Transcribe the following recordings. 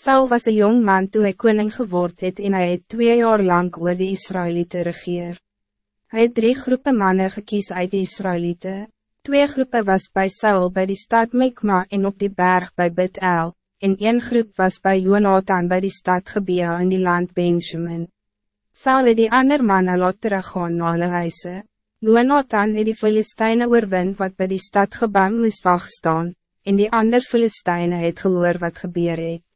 Saul was een jong man toen hij koning geword het en hij het twee jaar lang oor die Israëlieten regeer. Hij het drie groepen mannen gekies uit die Israëlieten. Twee groepen was bij Saul bij die stad Mikma en op die berg bij Bet-El, en een groep was bij Jonathan bij die stad Gebea in die land Benjamin. Saul het die ander mannen laat teruggaan na hulle huise. Jonathan het die Filisteine oorwin wat bij die stad Gebam moes wacht staan, en die ander Filisteine het gehoor wat gebeur het.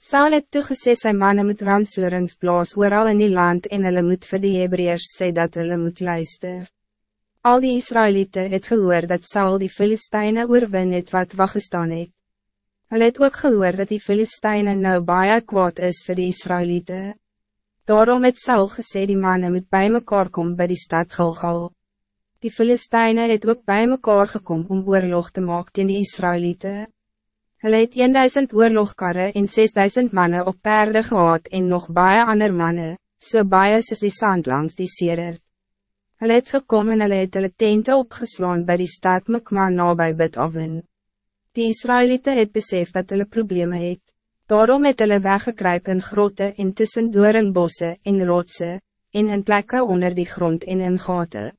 Saul het toegesê sy manne moet ramsoorings blaas ooral in die land en hulle moet vir die Hebreërs sê dat hulle moet luister. Al die Israëlieten het gehoor dat Saul die Filisteine oorwin het wat waggestaan het. Hulle het ook gehoor dat die Filisteine nou baie kwaad is voor die Israëlieten. Daarom het Saul gesê die manne moet bij mekaar kom bij die stad Gilgal. Die Filisteine het ook bij mekaar gekom om oorlog te maken teen die Israëlieten. Hulle het 1000 oorlogkarre en 6000 mannen op perde gehad en nog baie ander mannen, so baie soos die sand langs die sedert. Hulle het gekom en hulle het hulle tente opgeslaan bij die stad Mekma na by Bidavin. Die Israëlieten het besef dat hulle probleme het. Daarom het hulle weggekruip in grotte en tussen bosse en rotse, en in plekke onder die grond en in gaten.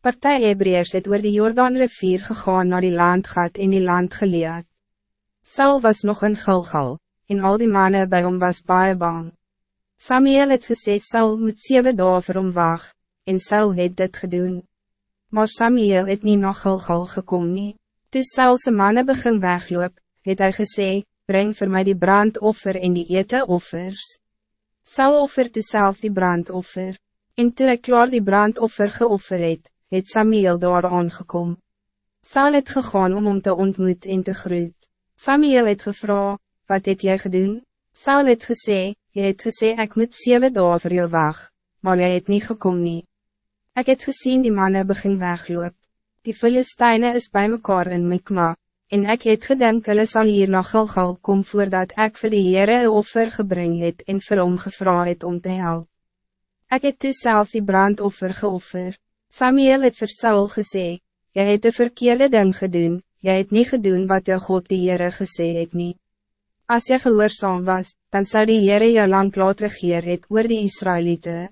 Partij Hebreërs het oor die Jordaan rivier gegaan naar die landgat in die land geleerd. Saul was nog in Gilgal, en al die mannen bij hom was baie bang. Samuel het gesê Saul moet zeven dagen vir hom wag, en Saul het dit gedoen. Maar Samuel het niet naar Gilgal gekom nie. Toe Saulse mannen begin wegloop, het hy gesê, breng voor mij die brandoffer en die ete offers. Saul offer toe self die brandoffer, en toe hy klaar die brandoffer geoffer het, het Samuel daar aangekom. Saul het gegaan om om te ontmoet en te groet. Samuel het gevra, wat het jy gedoen? Saul het gesê, jy het gesê ek moet 7 dagen voor jou wacht, maar jy het niet gekom nie. Ek het gezien die mannen begin wegloop. Die Filisteine is bij mekaar in Mikma, en ek het gedink hulle sal hier na Gilgal kom voordat ek vir die Heere een offer gebring het en vir hom gevra het om te helpen. Ek het toe self die brandoffer geoffer. Samuel het vir Saul gesê, jy het een verkeerde ding gedoen, jy het niet gedaan wat jou God die Heere gesê het nie. As jy gehoorzaam was, dan zou die Heere jou lang laat regeer het oor die Israëlieten.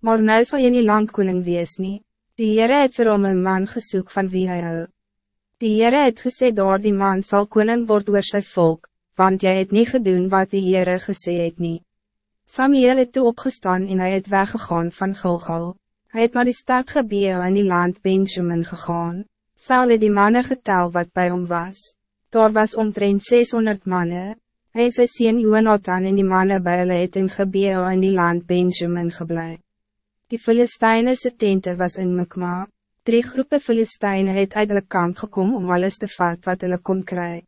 Maar nou sal jy nie lang koning wees nie. Die Heere het vir hom een man gesoek van wie hy hou. Die Heere het gesê daar die man zal koning word oor sy volk, want jy het niet gedaan wat die Heere gesê het nie. Samuel het toe opgestaan en hij het weggegaan van Gilgal. Hij het maar die stad gebeel in die land Benjamin gegaan. Saul het die mannen getel wat bij hom was. Daar was omtrent 600 mannen. Hij het sy sien Jonathan en die mannen bij hulle het in gebeel in die land Benjamin geblei. Die Filistijnse tente was in Mekma. Drie groepen Filistijnen het uit hulle kamp gekom om alles te vat wat hulle kon kry.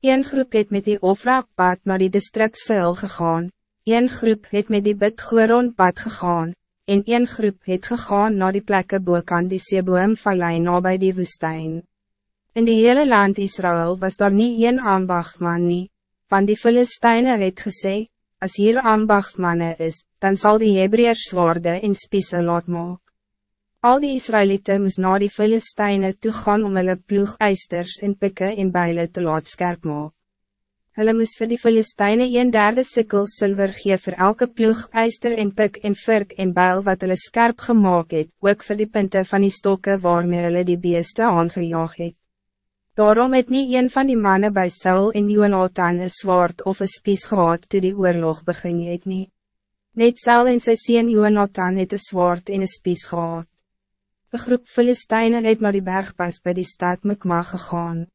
Een groep het met die Ofra-pad naar die district Seul gegaan. Een groep het met die Bid-Goron-pad gegaan en een groep het gegaan naar die plekke boekant die Seboom vallei na by die woestijn. In die hele land Israël was daar niet een ambachtman nie, want die Filisteine het gesê, as hier ambachtmanne is, dan zal die Hebreërs zwaarde en spiese laat maak. Al die Israëlieten moes na die Filisteine toe gaan om hulle ploegeisters en pikke en bijle te laat skerp maak. Hulle moes vir die Filisteine een derde sikkel silver gee vir elke ploeg, eister en pik en virk en bijl wat hulle skerp gemaakt het, ook vir die punten van die stokken waarmee hulle die beeste aangejaag het. Daarom het nie een van die mannen bij Saul en Jonathan een zwaard of een spies gehad toe die oorlog begin het nie. Net Saul en sy sien Jonathan het een zwaard en een spies gehad. Een groep Filisteine het naar die bergpas bij die stad Mekma gegaan.